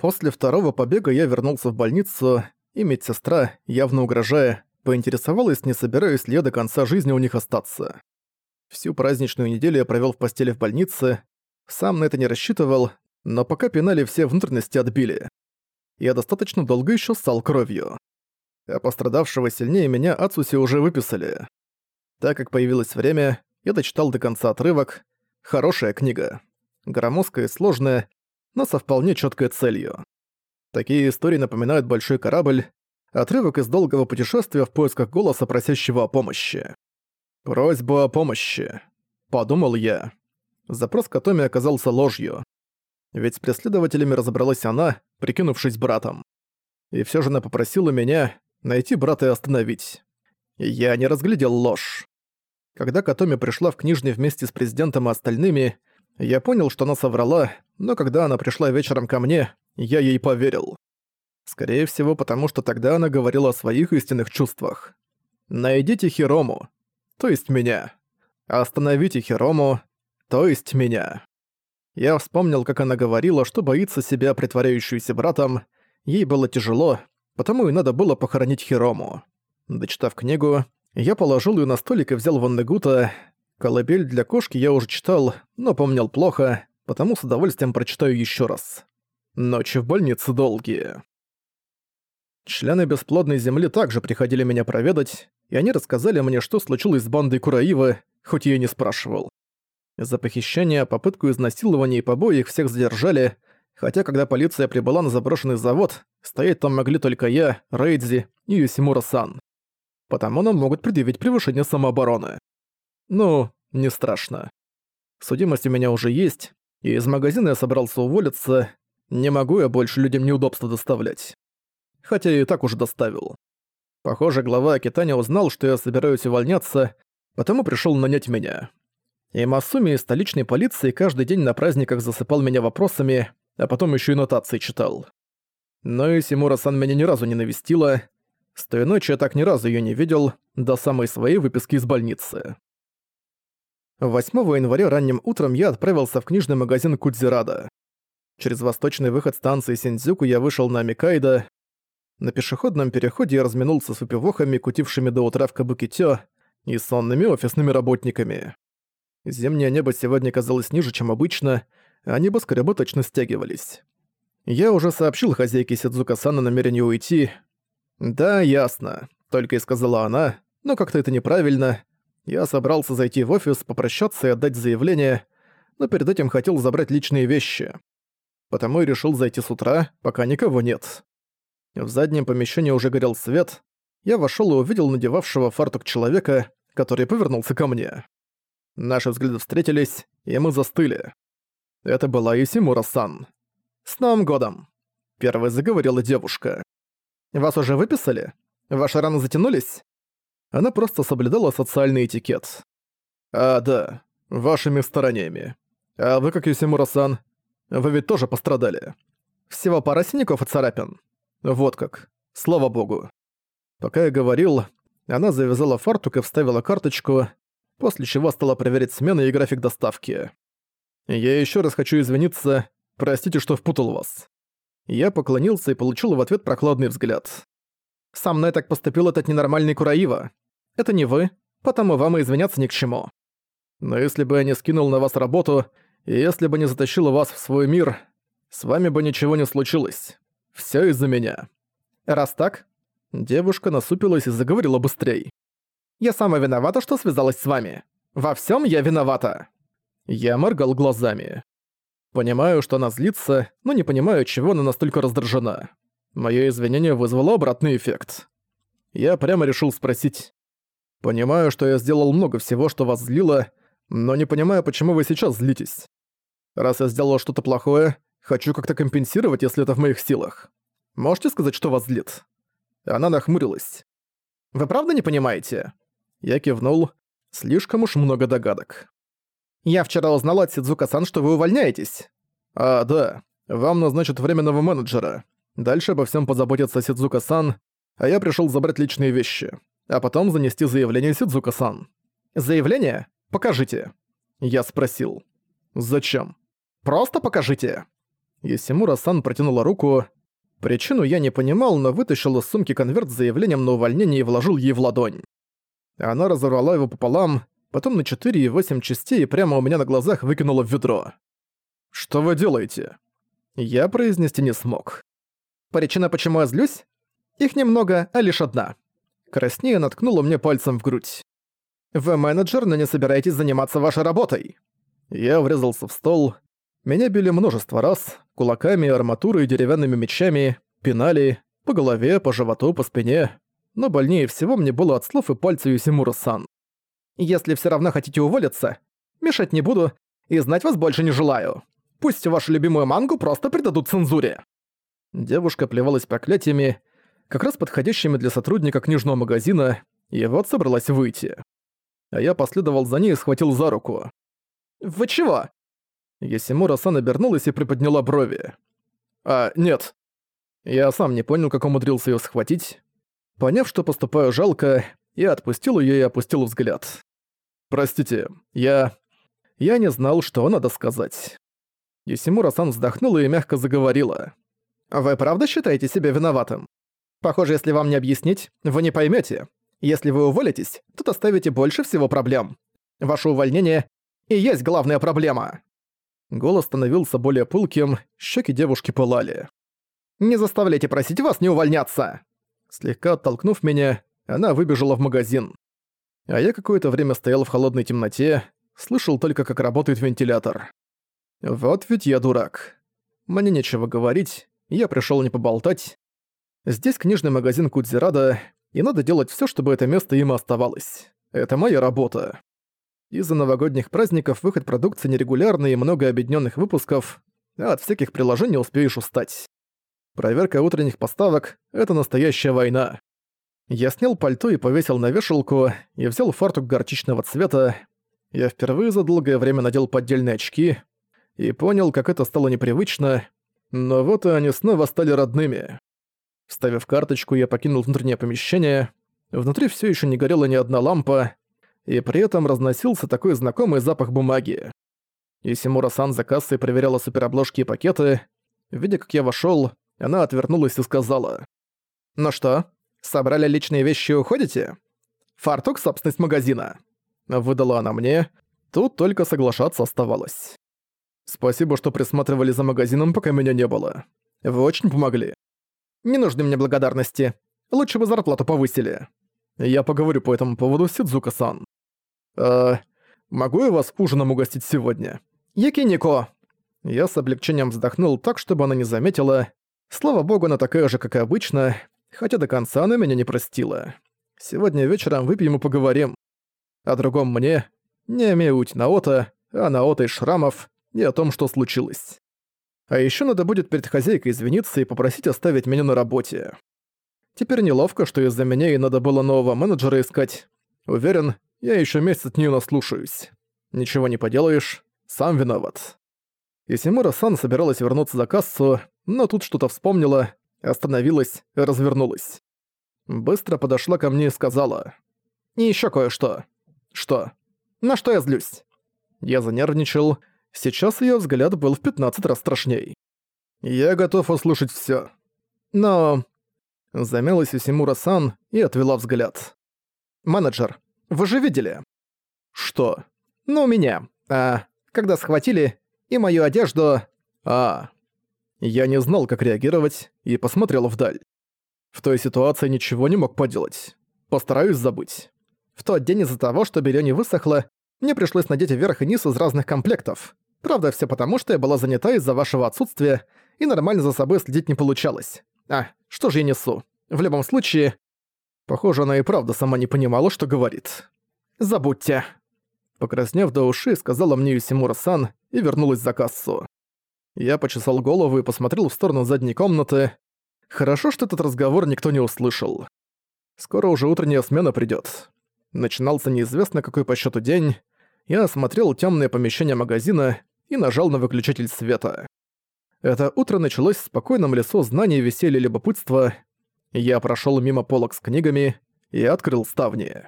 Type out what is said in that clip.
После второго побега я вернулся в больницу, и медсестра, явно угрожая, поинтересовалась, не собираюсь ли я до конца жизни у них остаться. Всю праздничную неделю я провёл в постели в больнице, сам на это не рассчитывал, но пока пинали все внутренности отбили. Я достаточно долго ещё ссал кровью. А пострадавшего сильнее меня Ацуси уже выписали. Так как появилось время, я дочитал до конца отрывок. Хорошая книга. Громоздкая и сложная, но со вполне чёткой целью. Такие истории напоминают большой корабль, отрывок из долгого путешествия в поисках голоса, просящего о помощи. «Просьба о помощи», — подумал я. Запрос Катоми оказался ложью. Ведь с преследователями разобралась она, прикинувшись братом. И всё же она попросила меня найти брата и остановить. Я не разглядел ложь. Когда Катоми пришла в книжный вместе с президентом и остальными, я понял, что она соврала, но когда она пришла вечером ко мне, я ей поверил. Скорее всего, потому что тогда она говорила о своих истинных чувствах. «Найдите Хирому», то есть меня. «Остановите Хирому», то есть меня. Я вспомнил, как она говорила, что боится себя, притворяющуюся братом. Ей было тяжело, потому и надо было похоронить Хирому. Дочитав книгу, я положил ее на столик и взял Ваннегута. Колыбель для кошки я уже читал, но помнил плохо, потому с удовольствием прочитаю еще раз. Ночи в больнице долгие. Члены бесплодной земли также приходили меня проведать, и они рассказали мне, что случилось с бандой Кураивы, хоть я и не спрашивал. За похищение, попытку изнасилования и побои их всех задержали, хотя когда полиция прибыла на заброшенный завод, стоять там могли только я, Рейдзи и Юсимура-сан. Потому нам могут предъявить превышение самообороны. Ну, не страшно. Судимость у меня уже есть, и из магазина я собрался уволиться, не могу я больше людям неудобства доставлять. Хотя и так уже доставил. Похоже, глава Акитани узнал, что я собираюсь увольняться, потому пришел нанять меня. И Масуми из столичной полиции каждый день на праздниках засыпал меня вопросами, а потом еще и нотации читал. Но и Симура-сан меня ни разу не навестила. С той ночи я так ни разу ее не видел, до самой своей выписки из больницы. 8 января ранним утром я отправился в книжный магазин Кудзирада. Через восточный выход станции Синдзюку я вышел на Микайдо. На пешеходном переходе я разминулся с выпивохами, кутившими до утра в Кабукитё, и сонными офисными работниками. Зимнее небо сегодня казалось ниже, чем обычно, а небоскребы точно стягивались. Я уже сообщил хозяйке Сидзука-сан о намерении уйти. «Да, ясно», — только и сказала она, но как-то это неправильно. Я собрался зайти в офис, попрощаться и отдать заявление, но перед этим хотел забрать личные вещи. Потому и решил зайти с утра, пока никого нет. В заднем помещении уже горел свет. Я вошел и увидел надевавшего фартук человека, который повернулся ко мне. Наши взгляды встретились, и мы застыли. Это была Исимура-сан. «С Новым годом!» Первой заговорила девушка. «Вас уже выписали? Ваши раны затянулись?» Она просто соблюдала социальный этикет. «А, да, вашими стараниями. А вы, как Юсимура-сан, вы ведь тоже пострадали. Всего пара синяков и царапин. Вот как. Слава богу». Пока я говорил, она завязала фартук и вставила карточку, после чего стала проверять смены и график доставки. «Я еще раз хочу извиниться. Простите, что впутал вас». Я поклонился и получил в ответ прохладный взгляд. «Со мной так поступил этот ненормальный Кураива. Это не вы, потому вам и извиняться ни к чему. Но если бы я не скинул на вас работу, и если бы не затащил вас в свой мир, с вами бы ничего не случилось. Всё из-за меня. Раз так...» Девушка насупилась и заговорила быстрей. Я сама виновата, что связалась с вами. Во всем я виновата». Я моргал глазами. Понимаю, что она злится, но не понимаю, чего она настолько раздражена. Моё извинение вызвало обратный эффект. Я прямо решил спросить. «Понимаю, что я сделал много всего, что вас злило, но не понимаю, почему вы сейчас злитесь. Раз я сделал что-то плохое, хочу как-то компенсировать, если это в моих силах. Можете сказать, что вас злит?» Она нахмурилась. «Вы правда не понимаете? Я кивнул. Слишком уж много догадок. «Я вчера узнал от Сидзука-сан, что вы увольняетесь». «А, да. Вам назначат временного менеджера. Дальше обо всем позаботится Сидзука-сан, а я пришел забрать личные вещи. А потом занести заявление Сидзука-сан». «Заявление? Покажите». Я спросил. «Зачем?» «Просто покажите». Есимура-сан протянула руку. Причину я не понимал, но вытащил из сумки конверт с заявлением на увольнение и вложил ей в ладонь. Она разорвала его пополам, потом на 4 и 8 частей и прямо у меня на глазах выкинула в ведро. «Что вы делаете?» Я произнести не смог. Причина, почему я злюсь? Их немного, а лишь одна. Краснея наткнула мне пальцем в грудь. «Вы менеджер, но не собираетесь заниматься вашей работой». Я врезался в стол. Меня били множество раз, кулаками, арматурой деревянными мечами, пинали, по голове, по животу, по спине. Но больнее всего мне было от слов и пальца Юсимура-сан. «Если все равно хотите уволиться, мешать не буду и знать вас больше не желаю. Пусть вашу любимую мангу просто придадут цензуре». Девушка плевалась проклятиями, как раз подходящими для сотрудника книжного магазина, и вот собралась выйти. А я последовал за ней и схватил за руку. «Вы чего?» Ясимура-сан обернулась и приподняла брови. «А, нет». Я сам не понял, как умудрился её схватить. Поняв, что поступаю жалко, я отпустил её и опустил взгляд. «Простите, я... я не знал, что надо сказать». Ясимура-сан вздохнула и мягко заговорила. «Вы правда считаете себя виноватым? Похоже, если вам не объяснить, вы не поймете. Если вы уволитесь, то доставите больше всего проблем. Ваше увольнение и есть главная проблема». Голос становился более пылким, щеки девушки пылали. «Не заставляйте просить вас не увольняться!» Слегка оттолкнув меня, она выбежала в магазин. А я какое-то время стоял в холодной темноте, слышал только, как работает вентилятор. Вот ведь я дурак. Мне нечего говорить, я пришёл не поболтать. Здесь книжный магазин Кудзирада, и надо делать всё, чтобы это место им оставалось. Это моя работа. Из-за новогодних праздников выход продукции нерегулярный и много объединённых выпусков, а от всяких приложений успеешь устать. Проверка утренних поставок — это настоящая война. Я снял пальто и повесил на вешалку, и взял фартук горчичного цвета. Я впервые за долгое время надел поддельные очки и понял, как это стало непривычно, но вот и они снова стали родными. Вставив карточку, я покинул внутреннее помещение. Внутри все еще не горела ни одна лампа, и при этом разносился такой знакомый запах бумаги. Исимура-сан за кассой проверяла суперобложки и пакеты. Видя, как я вошел, она отвернулась и сказала. «Ну что, собрали личные вещи и уходите? Фартук — собственность магазина». Выдала она мне. Тут только соглашаться оставалось. «Спасибо, что присматривали за магазином, пока меня не было. Вы очень помогли». «Не нужны мне благодарности. Лучше бы зарплату повысили». Я поговорю по этому поводу с Сидзука-сан. «Э, могу я вас ужином угостить сегодня?» «Якинико!» Я с облегчением вздохнул так, чтобы она не заметила. Слава богу, она такая же, как и обычно, хотя до конца она меня не простила. Сегодня вечером выпьем и поговорим. О другом мне, не Меуть Наота, а Наота из шрамов, и о том, что случилось. А ещё надо будет перед хозяйкой извиниться и попросить оставить меня на работе. Теперь неловко, что из-за меня ей надо было нового менеджера искать. Уверен, я ещё месяц от неё наслушаюсь. Ничего не поделаешь, сам виноват. Исимура-сан собиралась вернуться за кассу, но тут что-то вспомнила, остановилась, развернулась. Быстро подошла ко мне и сказала. «И ещё кое-что». «Что? На что я злюсь?» Я занервничал. Сейчас её взгляд был в 15 раз страшней. «Я готов услышать всё». «Но...» Замялась Исимура-сан и отвела взгляд. «Менеджер, вы же видели?» «Что?» «Ну, меня. А, когда схватили, и мою одежду...» «А...» Я не знал, как реагировать, и посмотрел вдаль. В той ситуации ничего не мог поделать. Постараюсь забыть. В тот день из-за того, что белье не высохло, мне пришлось надеть верх и низ из разных комплектов. Правда, все потому, что я была занята из-за вашего отсутствия, и нормально за собой следить не получалось. А, что же я несу? В любом случае... Похоже, она и правда сама не понимала, что говорит. «Забудьте». Покраснев до уши, сказала мне Юсимура-сан и вернулась за кассу. Я почесал голову и посмотрел в сторону задней комнаты. Хорошо, что этот разговор никто не услышал. Скоро уже утренняя смена придёт. Начинался неизвестно какой по счету день. Я осмотрел темное помещение магазина и нажал на выключатель света. Это утро началось в спокойном лесу знаний, веселья и любопытства. Я прошёл мимо полок с книгами и открыл ставни.